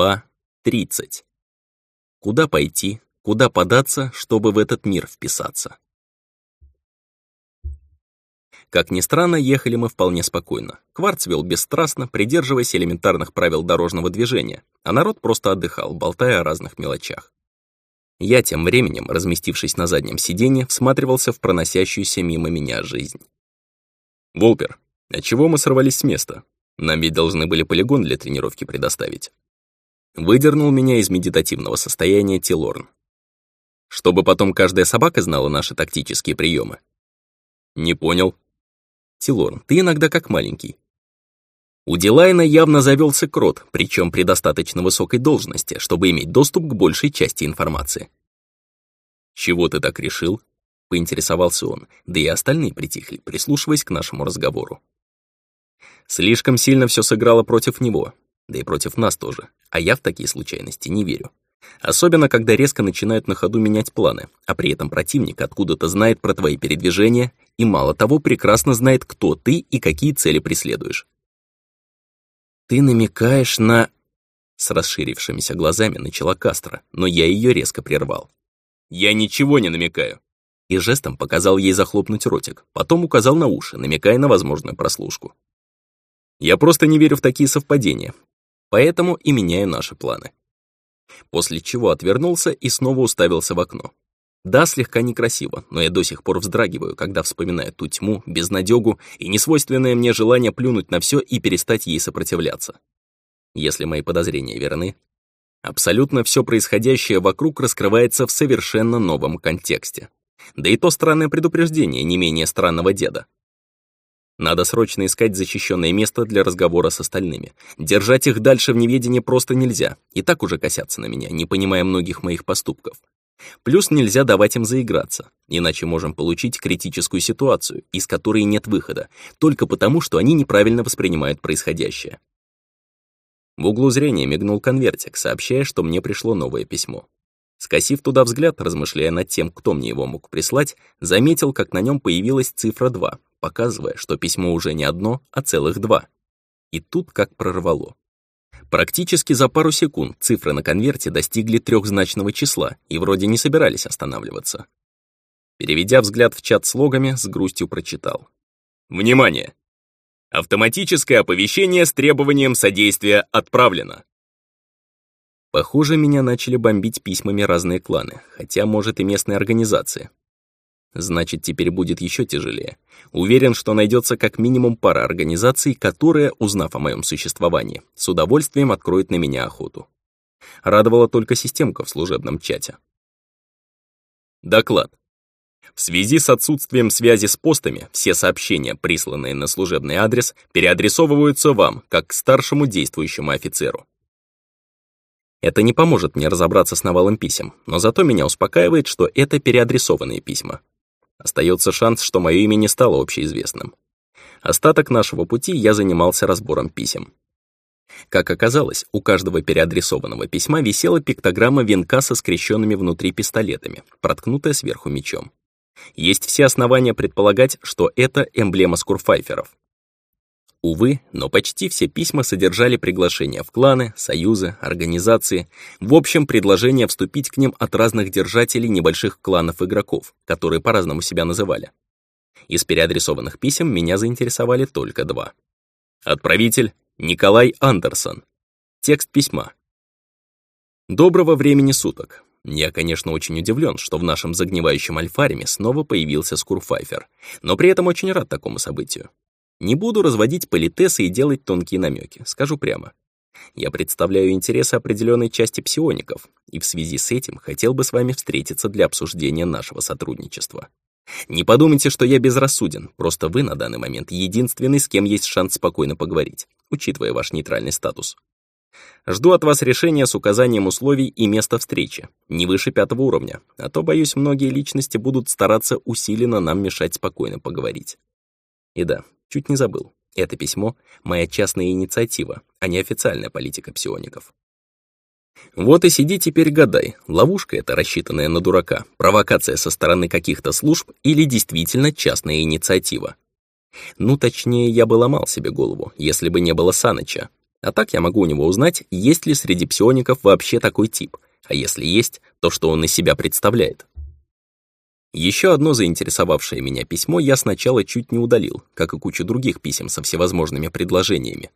Глава 30. Куда пойти, куда податься, чтобы в этот мир вписаться? Как ни странно, ехали мы вполне спокойно. Кварц вел бесстрастно, придерживаясь элементарных правил дорожного движения, а народ просто отдыхал, болтая о разных мелочах. Я тем временем, разместившись на заднем сиденье, всматривался в проносящуюся мимо меня жизнь. «Волпер, а чего мы сорвались с места? Нам ведь должны были полигон для тренировки предоставить». Выдернул меня из медитативного состояния Тилорн. Чтобы потом каждая собака знала наши тактические приемы. Не понял. Тилорн, ты иногда как маленький. У Дилайна явно завелся крот, причем при достаточно высокой должности, чтобы иметь доступ к большей части информации. «Чего ты так решил?» — поинтересовался он, да и остальные притихли, прислушиваясь к нашему разговору. Слишком сильно все сыграло против него, да и против нас тоже, а я в такие случайности не верю. Особенно, когда резко начинают на ходу менять планы, а при этом противник откуда-то знает про твои передвижения и, мало того, прекрасно знает, кто ты и какие цели преследуешь. «Ты намекаешь на...» С расширившимися глазами начала Кастро, но я ее резко прервал. «Я ничего не намекаю!» И жестом показал ей захлопнуть ротик, потом указал на уши, намекая на возможную прослушку. «Я просто не верю в такие совпадения, поэтому и меняю наши планы. После чего отвернулся и снова уставился в окно. Да, слегка некрасиво, но я до сих пор вздрагиваю, когда вспоминаю ту тьму, безнадёгу и несвойственное мне желание плюнуть на все и перестать ей сопротивляться. Если мои подозрения верны, абсолютно все происходящее вокруг раскрывается в совершенно новом контексте. Да и то странное предупреждение не менее странного деда. Надо срочно искать защищенное место для разговора с остальными. Держать их дальше в неведении просто нельзя. И так уже косятся на меня, не понимая многих моих поступков. Плюс нельзя давать им заиграться, иначе можем получить критическую ситуацию, из которой нет выхода, только потому, что они неправильно воспринимают происходящее. В углу зрения мигнул конвертик, сообщая, что мне пришло новое письмо. Скосив туда взгляд, размышляя над тем, кто мне его мог прислать, заметил, как на нем появилась цифра 2, показывая, что письмо уже не одно, а целых два. И тут как прорвало. Практически за пару секунд цифры на конверте достигли трехзначного числа и вроде не собирались останавливаться. Переведя взгляд в чат с логами, с грустью прочитал. «Внимание! Автоматическое оповещение с требованием содействия отправлено. Похоже, меня начали бомбить письмами разные кланы, хотя, может, и местные организации. Значит, теперь будет еще тяжелее. Уверен, что найдется как минимум пара организаций, которые, узнав о моем существовании, с удовольствием откроют на меня охоту. Радовала только системка в служебном чате. Доклад. В связи с отсутствием связи с постами, все сообщения, присланные на служебный адрес, переадресовываются вам, как к старшему действующему офицеру. Это не поможет мне разобраться с навалом писем, но зато меня успокаивает, что это переадресованные письма. Остается шанс, что мое имя не стало общеизвестным. Остаток нашего пути я занимался разбором писем. Как оказалось, у каждого переадресованного письма висела пиктограмма венка со скрещенными внутри пистолетами, проткнутая сверху мечом. Есть все основания предполагать, что это эмблема скурфайферов. Увы, но почти все письма содержали приглашения в кланы, союзы, организации, в общем, предложение вступить к ним от разных держателей небольших кланов игроков, которые по-разному себя называли. Из переадресованных писем меня заинтересовали только два. Отправитель — Николай Андерсон. Текст письма. Доброго времени суток. Я, конечно, очень удивлен, что в нашем загнивающем альфариме снова появился Скурфайфер, но при этом очень рад такому событию. Не буду разводить политесы и делать тонкие намеки, скажу прямо. Я представляю интересы определенной части псиоников, и в связи с этим хотел бы с вами встретиться для обсуждения нашего сотрудничества. Не подумайте, что я безрассуден, просто вы на данный момент единственный, с кем есть шанс спокойно поговорить, учитывая ваш нейтральный статус. Жду от вас решения с указанием условий и места встречи, не выше пятого уровня, а то, боюсь, многие личности будут стараться усиленно нам мешать спокойно поговорить. И да, Чуть не забыл. Это письмо — моя частная инициатива, а не официальная политика псиоников. Вот и сиди теперь гадай, ловушка эта, рассчитанная на дурака, провокация со стороны каких-то служб или действительно частная инициатива. Ну, точнее, я бы ломал себе голову, если бы не было Саныча. А так я могу у него узнать, есть ли среди псиоников вообще такой тип, а если есть, то что он из себя представляет. Еще одно заинтересовавшее меня письмо я сначала чуть не удалил, как и кучу других писем со всевозможными предложениями.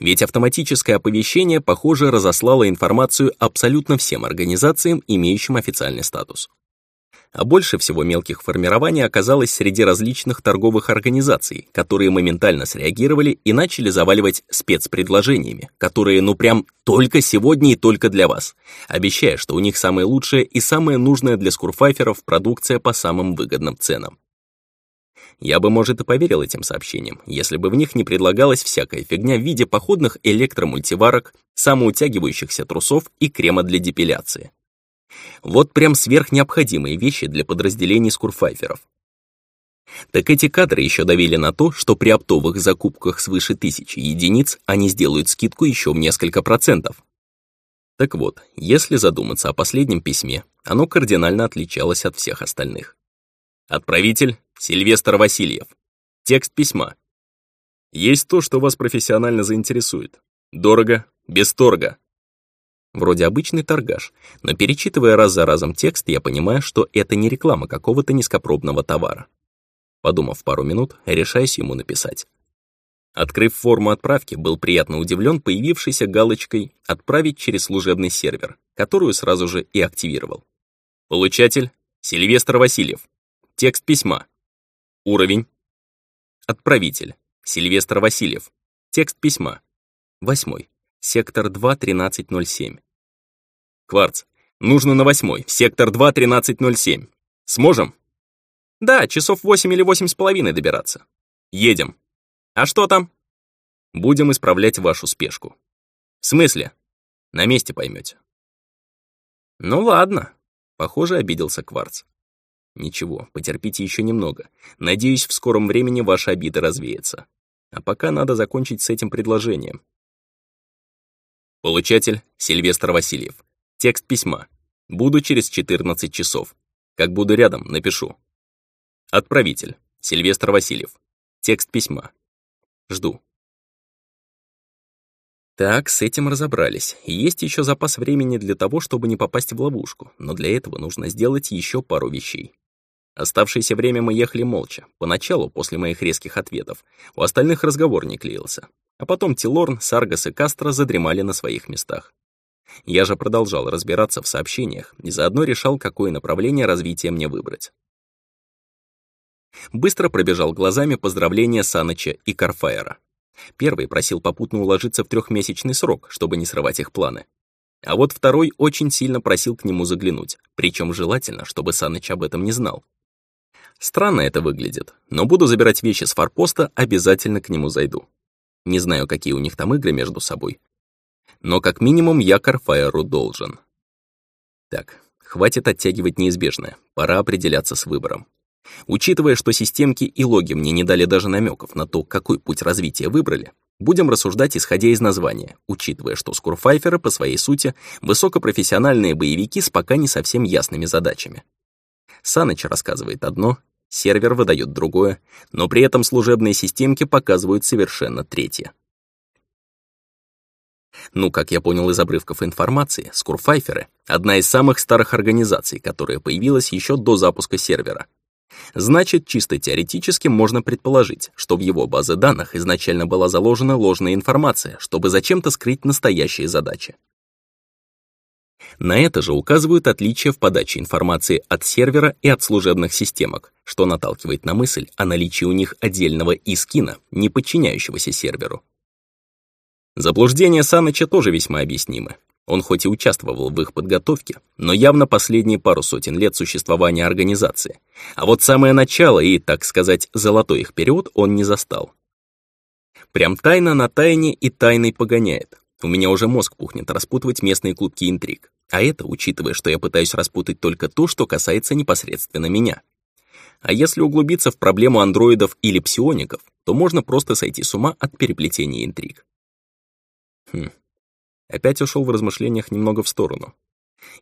Ведь автоматическое оповещение, похоже, разослало информацию абсолютно всем организациям, имеющим официальный статус. А больше всего мелких формирований оказалось среди различных торговых организаций, которые моментально среагировали и начали заваливать спецпредложениями, которые ну прям только сегодня и только для вас, обещая, что у них самое лучшее и самое нужное для скурфайферов продукция по самым выгодным ценам. Я бы, может, и поверил этим сообщениям, если бы в них не предлагалась всякая фигня в виде походных электромультиварок, самоутягивающихся трусов и крема для депиляции. Вот прям сверхнеобходимые вещи для подразделений скурфайферов. Так эти кадры еще давили на то, что при оптовых закупках свыше тысячи единиц они сделают скидку еще в несколько процентов. Так вот, если задуматься о последнем письме, оно кардинально отличалось от всех остальных. Отправитель — Сильвестр Васильев. Текст письма. Есть то, что вас профессионально заинтересует. Дорого, без торга. Вроде обычный торгаш, но перечитывая раз за разом текст, я понимаю, что это не реклама какого-то низкопробного товара. Подумав пару минут, решаюсь ему написать. Открыв форму отправки, был приятно удивлен появившейся галочкой «Отправить через служебный сервер», которую сразу же и активировал. Получатель — Сильвестр Васильев. Текст письма. Уровень. Отправитель — Сильвестр Васильев. Текст письма. Восьмой. Сектор 2, 1307. Кварц, нужно на восьмой, сектор 2, 1307. Сможем? Да, часов восемь или восемь с половиной добираться. Едем. А что там? Будем исправлять вашу спешку. В смысле? На месте поймете. Ну ладно. Похоже, обиделся Кварц. Ничего, потерпите еще немного. Надеюсь, в скором времени ваша обида развеется. А пока надо закончить с этим предложением. Получатель — Сильвестр Васильев. Текст письма. Буду через 14 часов. Как буду рядом, напишу. Отправитель. Сильвестр Васильев. Текст письма. Жду. Так, с этим разобрались. Есть еще запас времени для того, чтобы не попасть в ловушку, но для этого нужно сделать еще пару вещей. Оставшееся время мы ехали молча. Поначалу, после моих резких ответов, у остальных разговор не клеился. А потом Тилорн, Саргас и Кастро задремали на своих местах. Я же продолжал разбираться в сообщениях и заодно решал, какое направление развития мне выбрать. Быстро пробежал глазами поздравления Саныча и Карфаера. Первый просил попутно уложиться в трехмесячный срок, чтобы не срывать их планы. А вот второй очень сильно просил к нему заглянуть, причем желательно, чтобы Саныч об этом не знал. Странно это выглядит, но буду забирать вещи с форпоста, обязательно к нему зайду. Не знаю, какие у них там игры между собой. Но как минимум я Карфаеру должен. Так, хватит оттягивать неизбежное, пора определяться с выбором. Учитывая, что системки и логи мне не дали даже намеков на то, какой путь развития выбрали, будем рассуждать исходя из названия, учитывая, что скурфайферы по своей сути высокопрофессиональные боевики с пока не совсем ясными задачами. Саныч рассказывает одно, сервер выдает другое, но при этом служебные системки показывают совершенно третье. Ну, как я понял из обрывков информации, Скурфайферы — одна из самых старых организаций, которая появилась еще до запуска сервера. Значит, чисто теоретически можно предположить, что в его базы данных изначально была заложена ложная информация, чтобы зачем-то скрыть настоящие задачи. На это же указывают отличия в подаче информации от сервера и от служебных системок, что наталкивает на мысль о наличии у них отдельного искина, не подчиняющегося серверу. Заблуждения Саныча тоже весьма объяснимы. Он хоть и участвовал в их подготовке, но явно последние пару сотен лет существования организации. А вот самое начало и, так сказать, золотой их период он не застал. Прям тайна на тайне и тайной погоняет. У меня уже мозг пухнет распутывать местные клубки интриг. А это, учитывая, что я пытаюсь распутать только то, что касается непосредственно меня. А если углубиться в проблему андроидов или псиоников, то можно просто сойти с ума от переплетения интриг. Хм. Опять ушел в размышлениях немного в сторону.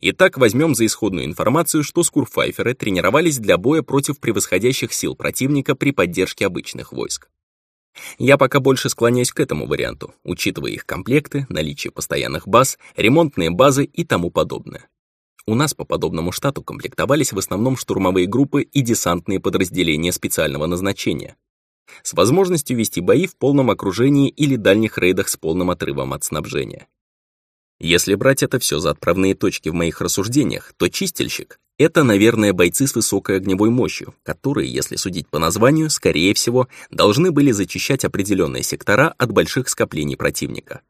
Итак, возьмем за исходную информацию, что скурфайферы тренировались для боя против превосходящих сил противника при поддержке обычных войск. Я пока больше склоняюсь к этому варианту, учитывая их комплекты, наличие постоянных баз, ремонтные базы и тому подобное. У нас по подобному штату комплектовались в основном штурмовые группы и десантные подразделения специального назначения, с возможностью вести бои в полном окружении или дальних рейдах с полным отрывом от снабжения. Если брать это все за отправные точки в моих рассуждениях, то чистильщик — это, наверное, бойцы с высокой огневой мощью, которые, если судить по названию, скорее всего, должны были зачищать определенные сектора от больших скоплений противника.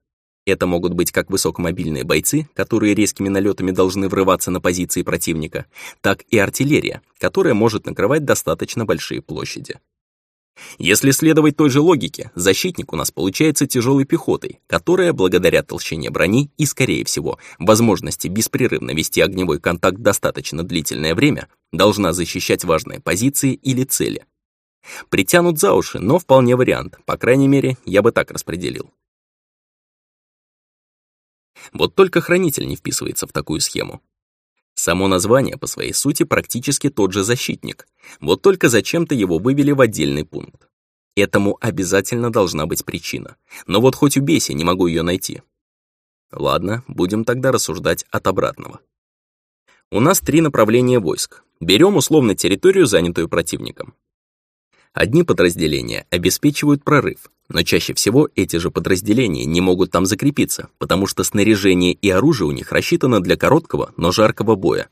Это могут быть как высокомобильные бойцы, которые резкими налетами должны врываться на позиции противника, так и артиллерия, которая может накрывать достаточно большие площади. Если следовать той же логике, защитник у нас получается тяжелой пехотой, которая, благодаря толщине брони и, скорее всего, возможности беспрерывно вести огневой контакт достаточно длительное время, должна защищать важные позиции или цели. Притянут за уши, но вполне вариант, по крайней мере, я бы так распределил. Вот только хранитель не вписывается в такую схему. Само название по своей сути практически тот же защитник, вот только зачем-то его вывели в отдельный пункт. Этому обязательно должна быть причина, но вот хоть убейся, не могу ее найти. Ладно, будем тогда рассуждать от обратного. У нас три направления войск. Берем условно территорию, занятую противником. Одни подразделения обеспечивают прорыв, но чаще всего эти же подразделения не могут там закрепиться, потому что снаряжение и оружие у них рассчитано для короткого, но жаркого боя.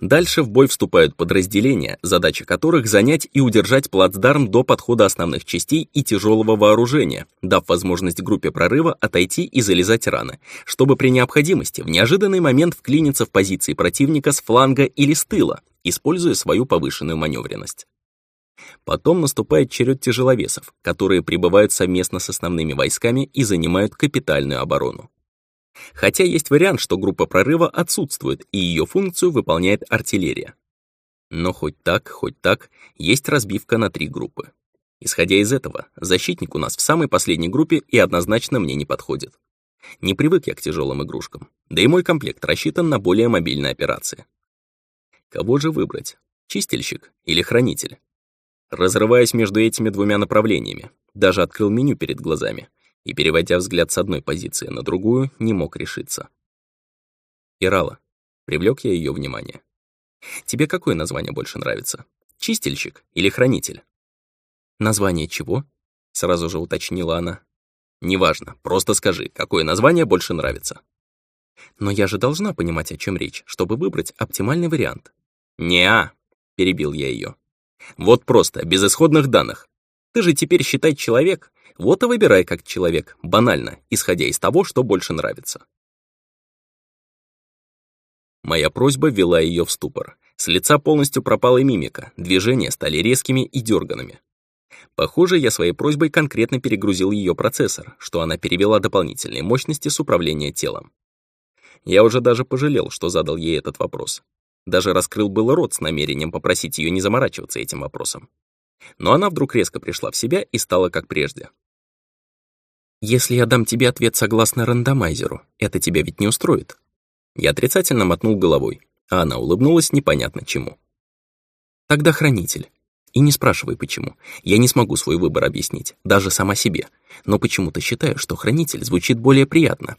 Дальше в бой вступают подразделения, задача которых занять и удержать плацдарм до подхода основных частей и тяжелого вооружения, дав возможность группе прорыва отойти и залезать раны, чтобы при необходимости в неожиданный момент вклиниться в позиции противника с фланга или с тыла, используя свою повышенную маневренность. Потом наступает черед тяжеловесов, которые прибывают совместно с основными войсками и занимают капитальную оборону. Хотя есть вариант, что группа прорыва отсутствует, и ее функцию выполняет артиллерия. Но хоть так, хоть так, есть разбивка на три группы. Исходя из этого, защитник у нас в самой последней группе и однозначно мне не подходит. Не привык я к тяжелым игрушкам, да и мой комплект рассчитан на более мобильные операции. Кого же выбрать? Чистильщик или хранитель? Разрываясь между этими двумя направлениями, даже открыл меню перед глазами и, переводя взгляд с одной позиции на другую, не мог решиться. Ирала. Привлек я ее внимание. Тебе какое название больше нравится? Чистильщик или хранитель? Название чего? Сразу же уточнила она. Неважно, просто скажи, какое название больше нравится. Но я же должна понимать, о чем речь, чтобы выбрать оптимальный вариант. «Не-а», — перебил я ее. Вот просто, без исходных данных. Ты же теперь считай человек, вот и выбирай как человек, банально, исходя из того, что больше нравится. Моя просьба ввела ее в ступор. С лица полностью пропала мимика, движения стали резкими и дерганными. Похоже, я своей просьбой конкретно перегрузил ее процессор, что она перевела дополнительные мощности с управления телом. Я уже даже пожалел, что задал ей этот вопрос. Даже раскрыл было рот с намерением попросить ее не заморачиваться этим вопросом. Но она вдруг резко пришла в себя и стала как прежде. «Если я дам тебе ответ согласно рандомайзеру, это тебя ведь не устроит?» Я отрицательно мотнул головой, а она улыбнулась непонятно чему. «Тогда хранитель. И не спрашивай, почему. Я не смогу свой выбор объяснить, даже сама себе. Но почему-то считаю, что хранитель звучит более приятно,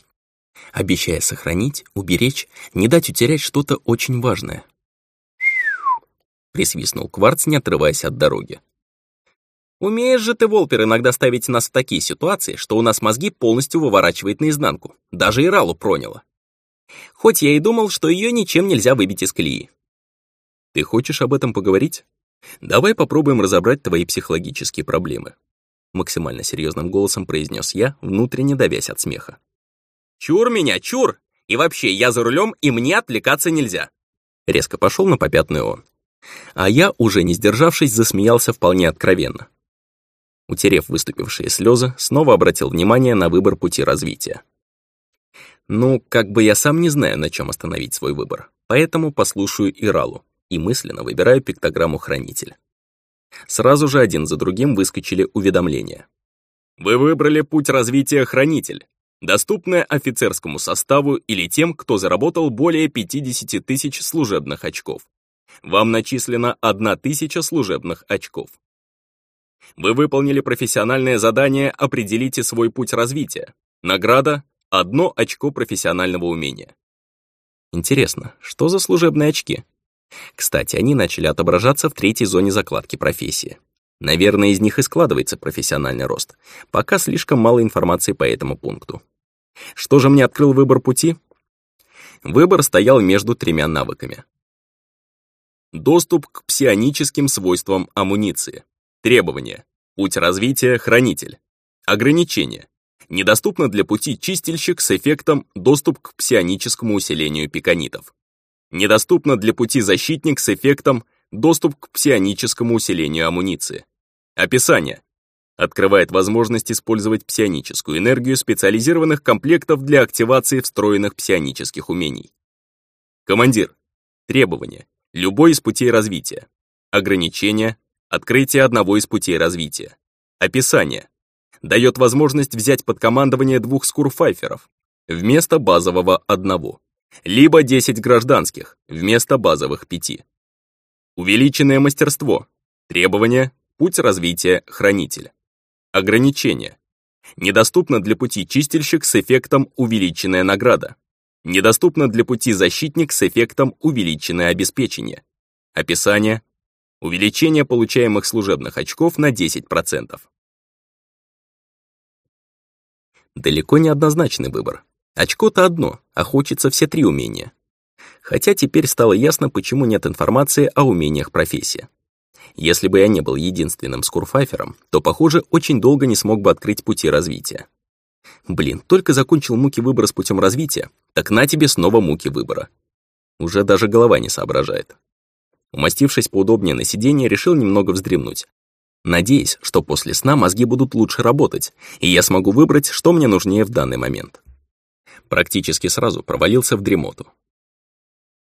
обещая сохранить, уберечь, не дать утерять что-то очень важное. Присвистнул Кварц, не отрываясь от дороги. Умеешь же ты, Волпер, иногда ставить нас в такие ситуации, что у нас мозги полностью выворачивает наизнанку. Даже Иралу проняло. Хоть я и думал, что ее ничем нельзя выбить из колеи. Ты хочешь об этом поговорить? Давай попробуем разобрать твои психологические проблемы. Максимально серьезным голосом произнес я, внутренне давясь от смеха. Чур меня, чур! И вообще, я за рулем, и мне отвлекаться нельзя!» Резко пошел на попятную он. А я, уже не сдержавшись, засмеялся вполне откровенно. Утерев выступившие слезы, снова обратил внимание на выбор пути развития. Ну, как бы я сам не знаю, на чем остановить свой выбор, поэтому послушаю Иралу и мысленно выбираю пиктограмму хранителя. Сразу же один за другим выскочили уведомления. Вы выбрали путь развития хранитель доступная офицерскому составу или тем, кто заработал более 50 тысяч служебных очков. Вам начислено 1000 служебных очков. Вы выполнили профессиональное задание «Определите свой путь развития». Награда — одно очко профессионального умения. Интересно, что за служебные очки? Кстати, они начали отображаться в третьей зоне закладки профессии. Наверное, из них и складывается профессиональный рост. Пока слишком мало информации по этому пункту. Что же мне открыл выбор пути? Выбор стоял между тремя навыками. Доступ к псионическим свойствам амуниции. Требования. Путь развития – хранитель. Ограничения. Недоступно для пути чистильщик с эффектом доступ к псионическому усилению пиканитов. Недоступно для пути защитник с эффектом доступ к псионическому усилению амуниции. Описание. Открывает возможность использовать псионическую энергию специализированных комплектов для активации встроенных псионических умений. Командир. Требования. Любой из путей развития. Ограничения. Открытие одного из путей развития. Описание. Дает возможность взять под командование двух скурфайферов вместо базового одного, либо 10 гражданских вместо базовых пяти. Увеличенное мастерство. Требования. Путь развития хранитель. Ограничения. Недоступно для пути чистильщик с эффектом увеличенная награда. Недоступно для пути защитник с эффектом увеличенное обеспечение. Описание. Увеличение получаемых служебных очков на 10%. Далеко не однозначный выбор. Очко-то одно, а хочется все три умения. Хотя теперь стало ясно, почему нет информации о умениях профессии. Если бы я не был единственным скурфайфером, то, похоже, очень долго не смог бы открыть пути развития. Блин, только закончил муки выбора с путем развития, так на тебе снова муки выбора. Уже даже голова не соображает. Умастившись поудобнее на сиденье, решил немного вздремнуть. Надеясь, что после сна мозги будут лучше работать, и я смогу выбрать, что мне нужнее в данный момент. Практически сразу провалился в дремоту.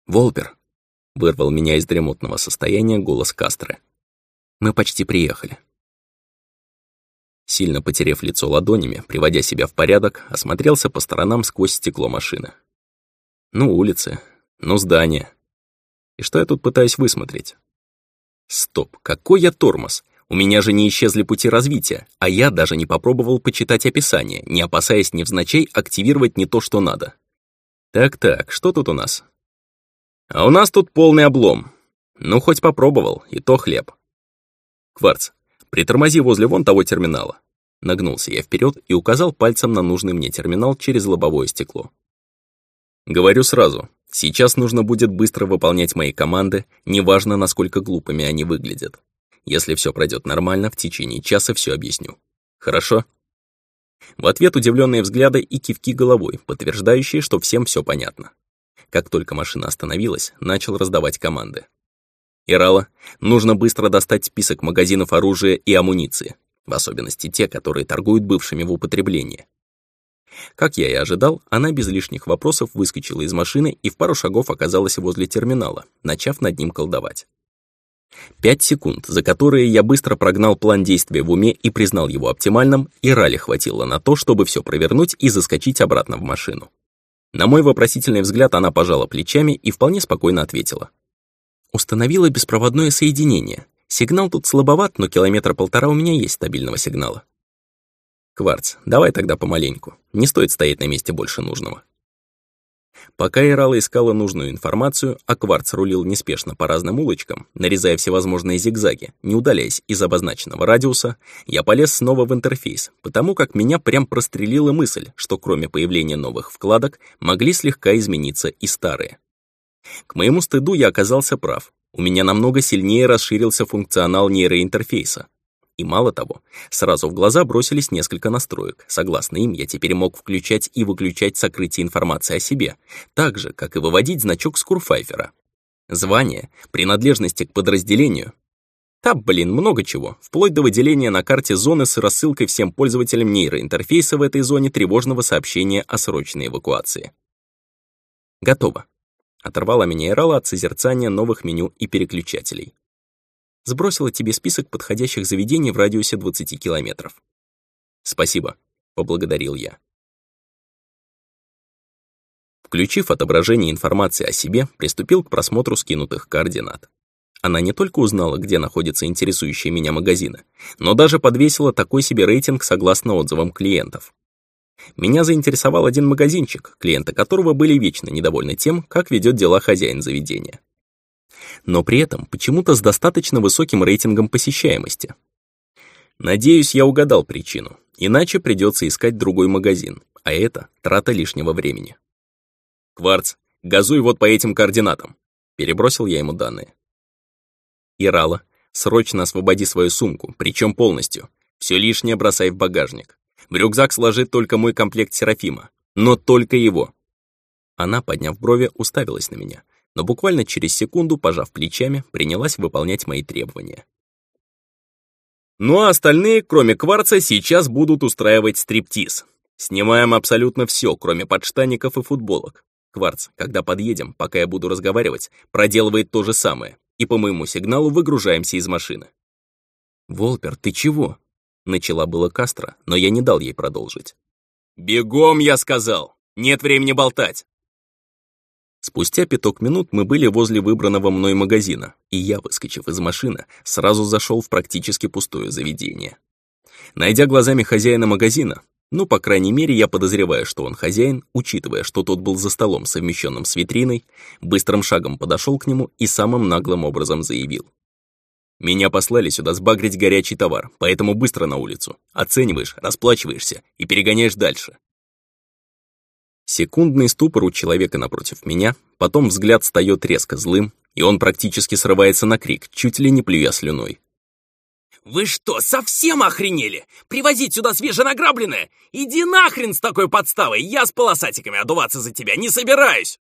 «Волпер!» — вырвал меня из дремотного состояния голос Кастры. «Мы почти приехали». Сильно потерев лицо ладонями, приводя себя в порядок, осмотрелся по сторонам сквозь стекло машины. Ну, улицы, ну, здания, и что я тут пытаюсь высмотреть? Стоп, какой я тормоз? У меня же не исчезли пути развития, а я даже не попробовал почитать описание, не опасаясь невзначай активировать не то, что надо. Так-так, что тут у нас? А у нас тут полный облом. Ну, хоть попробовал, и то хлеб. Кварц, притормози возле вон того терминала. Нагнулся я вперед и указал пальцем на нужный мне терминал через лобовое стекло. Говорю сразу, Сейчас нужно будет быстро выполнять мои команды, неважно, насколько глупыми они выглядят. Если все пройдет нормально, в течение часа все объясню. Хорошо? В ответ удивленные взгляды и кивки головой, подтверждающие, что всем все понятно. Как только машина остановилась, начал раздавать команды. Ирала, нужно быстро достать список магазинов оружия и амуниции, в особенности те, которые торгуют бывшими в употреблении. Как я и ожидал, она без лишних вопросов выскочила из машины и в пару шагов оказалась возле терминала, начав над ним колдовать. Пять секунд, за которые я быстро прогнал план действия в уме и признал его оптимальным, и рали хватило на то, чтобы все провернуть и заскочить обратно в машину. На мой вопросительный взгляд она пожала плечами и вполне спокойно ответила. Установила беспроводное соединение. Сигнал тут слабоват, но километра полтора у меня есть стабильного сигнала. Кварц, давай тогда помаленьку. Не стоит стоять на месте больше нужного. Пока Ирала искала нужную информацию, а Кварц рулил неспешно по разным улочкам, нарезая всевозможные зигзаги, не удаляясь из обозначенного радиуса, я полез снова в интерфейс, потому как меня прям прострелила мысль, что кроме появления новых вкладок, могли слегка измениться и старые. К моему стыду я оказался прав. У меня намного сильнее расширился функционал нейроинтерфейса, и мало того, сразу в глаза бросились несколько настроек. Согласно им, я теперь мог включать и выключать сокрытие информации о себе, так же, как и выводить значок Скурфайфера. Звание, принадлежности к подразделению. Да, блин, много чего, вплоть до выделения на карте зоны с рассылкой всем пользователям нейроинтерфейса в этой зоне тревожного сообщения о срочной эвакуации. Готово. Оторвала меня Ирала от созерцания новых меню и переключателей сбросила тебе список подходящих заведений в радиусе 20 километров. Спасибо, поблагодарил я. Включив отображение информации о себе, приступил к просмотру скинутых координат. Она не только узнала, где находятся интересующие меня магазины, но даже подвесила такой себе рейтинг согласно отзывам клиентов. Меня заинтересовал один магазинчик, клиенты которого были вечно недовольны тем, как ведет дела хозяин заведения. Но при этом почему-то с достаточно высоким рейтингом посещаемости. Надеюсь, я угадал причину, иначе придется искать другой магазин, а это трата лишнего времени. «Кварц, газуй вот по этим координатам», перебросил я ему данные. Ирала, срочно освободи свою сумку, причем полностью. Все лишнее бросай в багажник. В рюкзак сложи только мой комплект Серафима, но только его. Она, подняв брови, уставилась на меня, но буквально через секунду, пожав плечами, принялась выполнять мои требования. Ну а остальные, кроме кварца, сейчас будут устраивать стриптиз. Снимаем абсолютно все, кроме подштанников и футболок. Кварц, когда подъедем, пока я буду разговаривать, проделывает то же самое и по моему сигналу выгружаемся из машины. «Волпер, ты чего?» Начала было Кастро, но я не дал ей продолжить. «Бегом, я сказал! Нет времени болтать!» Спустя пяток минут мы были возле выбранного мной магазина, и я, выскочив из машины, сразу зашел в практически пустое заведение. Найдя глазами хозяина магазина, ну, по крайней мере, я подозреваю, что он хозяин, учитывая, что тот был за столом, совмещенным с витриной, быстрым шагом подошел к нему и самым наглым образом заявил. «Меня послали сюда сбагрить горячий товар, поэтому быстро на улицу. Оцениваешь, расплачиваешься и перегоняешь дальше». Секундный ступор у человека напротив меня, потом взгляд встает резко злым, и он практически срывается на крик, чуть ли не плюя слюной. «Вы что, совсем охренели? Привозить сюда свеженаграбленное? Иди нахрен с такой подставой! Я с полосатиками одуваться за тебя не собираюсь!»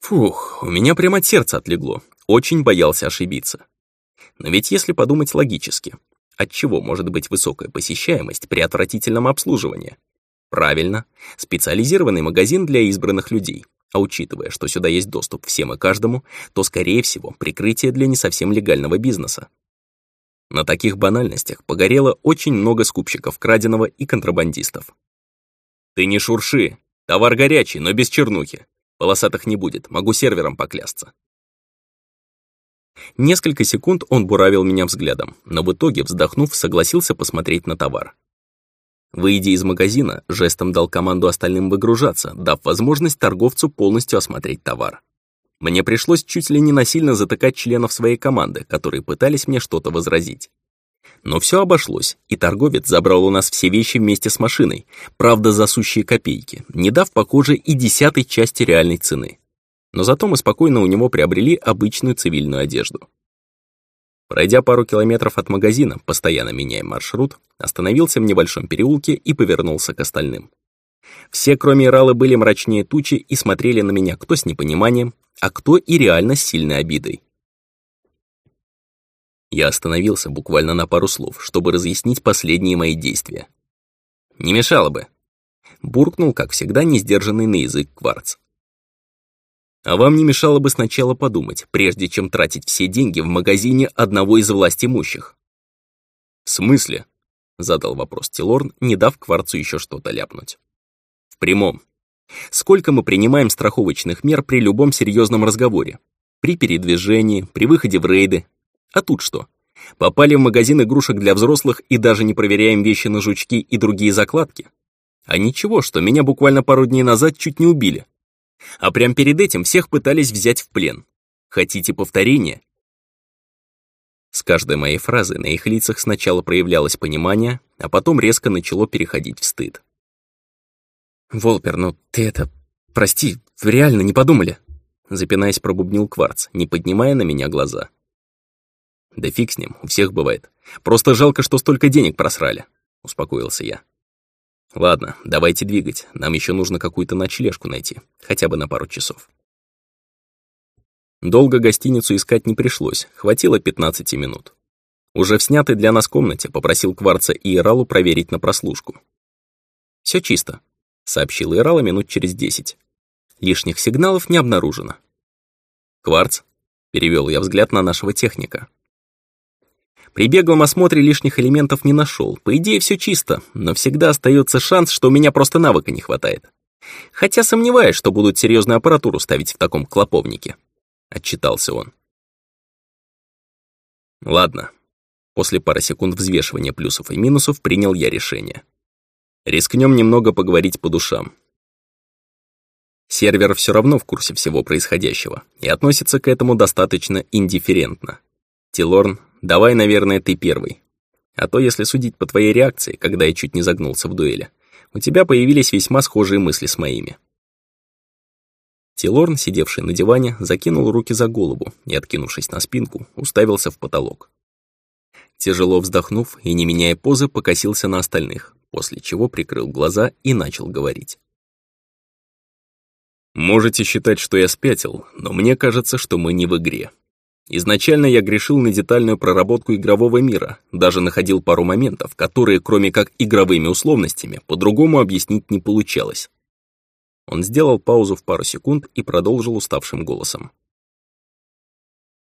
Фух, у меня прямо от сердца отлегло. Очень боялся ошибиться. Но ведь если подумать логически, от чего может быть высокая посещаемость при отвратительном обслуживании? Правильно, специализированный магазин для избранных людей, а учитывая, что сюда есть доступ всем и каждому, то, скорее всего, прикрытие для не совсем легального бизнеса. На таких банальностях погорело очень много скупщиков краденого и контрабандистов. «Ты не шурши! Товар горячий, но без чернухи. Полосатых не будет, могу сервером поклясться». Несколько секунд он буравил меня взглядом, но в итоге, вздохнув, согласился посмотреть на товар. Выйдя из магазина, жестом дал команду остальным выгружаться, дав возможность торговцу полностью осмотреть товар. Мне пришлось чуть ли не насильно затыкать членов своей команды, которые пытались мне что-то возразить. Но все обошлось, и торговец забрал у нас все вещи вместе с машиной, правда за сущие копейки, не дав по коже и десятой части реальной цены. Но зато мы спокойно у него приобрели обычную цивильную одежду. Пройдя пару километров от магазина, постоянно меняя маршрут, остановился в небольшом переулке и повернулся к остальным. Все, кроме Иралы, были мрачнее тучи и смотрели на меня кто с непониманием, а кто и реально с сильной обидой. Я остановился буквально на пару слов, чтобы разъяснить последние мои действия. «Не мешало бы», — буркнул, как всегда, несдержанный на язык кварц. А вам не мешало бы сначала подумать, прежде чем тратить все деньги в магазине одного из власть имущих. «В смысле?» — задал вопрос Тилорн, не дав Кварцу еще что-то ляпнуть. «В прямом. Сколько мы принимаем страховочных мер при любом серьезном разговоре? При передвижении, при выходе в рейды. А тут что? Попали в магазин игрушек для взрослых и даже не проверяем вещи на жучки и другие закладки? А ничего, что меня буквально пару дней назад чуть не убили. А прямо перед этим всех пытались взять в плен. Хотите повторения? С каждой моей фразы на их лицах сначала проявлялось понимание, а потом резко начало переходить в стыд. «Волпер, ну ты это... Прости, реально не подумали?» Запинаясь, пробубнил Кварц, не поднимая на меня глаза. «Да фиг с ним, у всех бывает. Просто жалко, что столько денег просрали», — успокоился я. Ладно, давайте двигать. Нам еще нужно какую-то ночлежку найти, хотя бы на пару часов. Долго гостиницу искать не пришлось, хватило 15 минут. Уже в снятой для нас комнате попросил Кварца и Иралу проверить на прослушку. Все чисто», — сообщил Ирала минут через десять. «Лишних сигналов не обнаружено». «Кварц?» — перевел я взгляд на нашего техника. При беглом осмотре лишних элементов не нашел. По идее, все чисто, но всегда остается шанс, что у меня просто навыка не хватает. Хотя сомневаюсь, что будут серьезную аппаратуру ставить в таком клоповнике. отчитался он. Ладно. После пары секунд взвешивания плюсов и минусов принял я решение. Рискнем немного поговорить по душам. Сервер все равно в курсе всего происходящего и относится к этому достаточно индифферентно. Тилорн, давай, наверное, ты первый. А то, если судить по твоей реакции, когда я чуть не загнулся в дуэли, у тебя появились весьма схожие мысли с моими. Тилорн, сидевший на диване, закинул руки за голову и, откинувшись на спинку, уставился в потолок. Тяжело вздохнув и, не меняя позы, покосился на остальных, после чего прикрыл глаза и начал говорить. Можете считать, что я спятил, но мне кажется, что мы не в игре. Изначально я грешил на детальную проработку игрового мира, даже находил пару моментов, которые, кроме как игровыми условностями, по-другому объяснить не получалось. Он сделал паузу в пару секунд и продолжил уставшим голосом.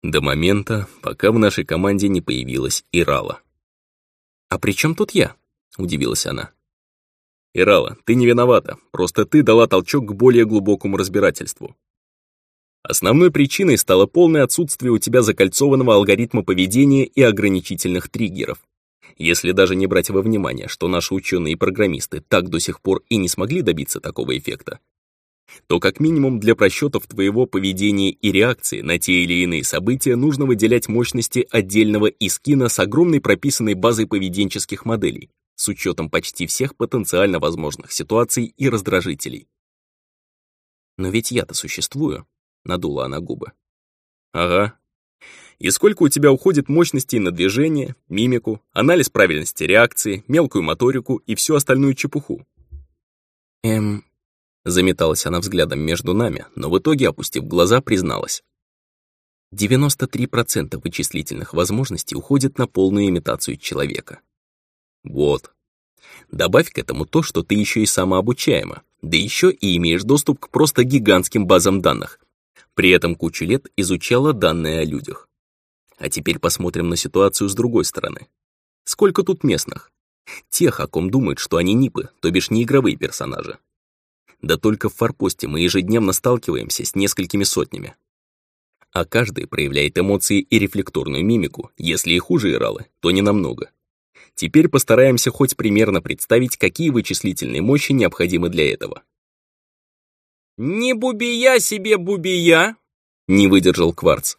До момента, пока в нашей команде не появилась Ирала. «А при чем тут я?» — удивилась она. Ирала, ты не виновата, просто ты дала толчок к более глубокому разбирательству. Основной причиной стало полное отсутствие у тебя закольцованного алгоритма поведения и ограничительных триггеров. Если даже не брать во внимание, что наши ученые и программисты так до сих пор и не смогли добиться такого эффекта, то как минимум для просчетов твоего поведения и реакции на те или иные события нужно выделять мощности отдельного искина с огромной прописанной базой поведенческих моделей, с учетом почти всех потенциально возможных ситуаций и раздражителей. «Но ведь я-то существую», — надула она губы. «Ага. И сколько у тебя уходит мощностей на движение, мимику, анализ правильности реакции, мелкую моторику и всю остальную чепуху?» «Эм...» Заметалась она взглядом между нами, но в итоге, опустив глаза, призналась. 93% вычислительных возможностей уходит на полную имитацию человека. Вот. Добавь к этому то, что ты еще и самообучаема, да еще и имеешь доступ к просто гигантским базам данных. При этом кучу лет изучала данные о людях. А теперь посмотрим на ситуацию с другой стороны. Сколько тут местных? Тех, о ком думают, что они НИПы, то бишь не игровые персонажи. Да только в форпосте мы ежедневно сталкиваемся с несколькими сотнями. А каждый проявляет эмоции и рефлекторную мимику, если и хуже Иралы, то не намного. Теперь постараемся хоть примерно представить, какие вычислительные мощи необходимы для этого. «Не бубия себе бубия!» — не выдержал Кварц.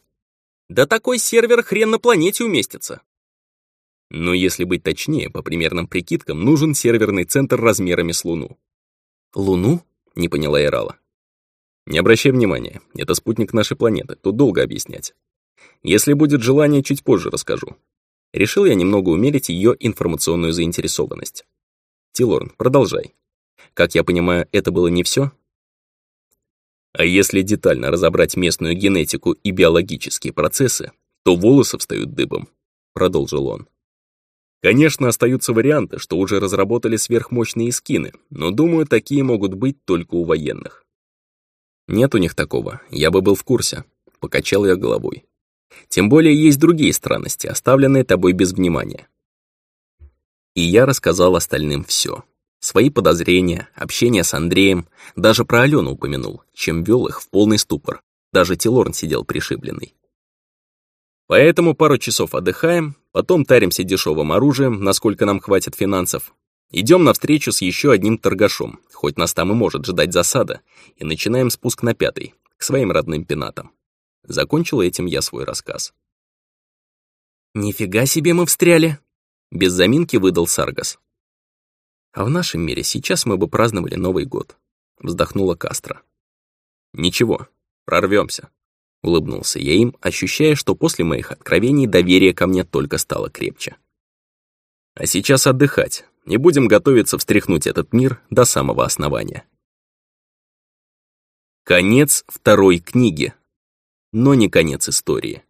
«Да такой сервер хрен на планете уместится!» Но если быть точнее, по примерным прикидкам, нужен серверный центр размерами с Луну. «Луну?» — не поняла Ирала. «Не обращай внимания, это спутник нашей планеты, тут долго объяснять. Если будет желание, чуть позже расскажу. Решил я немного умерить ее информационную заинтересованность. Тилорн, продолжай. Как я понимаю, это было не все? А если детально разобрать местную генетику и биологические процессы, то волосы встают дыбом, продолжил он. Конечно, остаются варианты, что уже разработали сверхмощные скины, но думаю, такие могут быть только у военных. Нет у них такого, я бы был в курсе, покачал я головой. Тем более есть другие странности, оставленные тобой без внимания. И я рассказал остальным все. Свои подозрения, общение с Андреем, даже про Алену упомянул, чем вел их в полный ступор. Даже Тилорн сидел пришибленный. Поэтому пару часов отдыхаем, потом таримся дешевым оружием, насколько нам хватит финансов. Идем навстречу с еще одним торгашом, хоть нас там и может ждать засада, и начинаем спуск на пятый, к своим родным пенатам. Закончил этим я свой рассказ. «Нифига себе мы встряли!» Без заминки выдал Саргас. «А в нашем мире сейчас мы бы праздновали Новый год», вздохнула Кастро. «Ничего, прорвемся», улыбнулся я им, ощущая, что после моих откровений доверие ко мне только стало крепче. «А сейчас отдыхать, и будем готовиться встряхнуть этот мир до самого основания». Конец второй книги но не конец истории.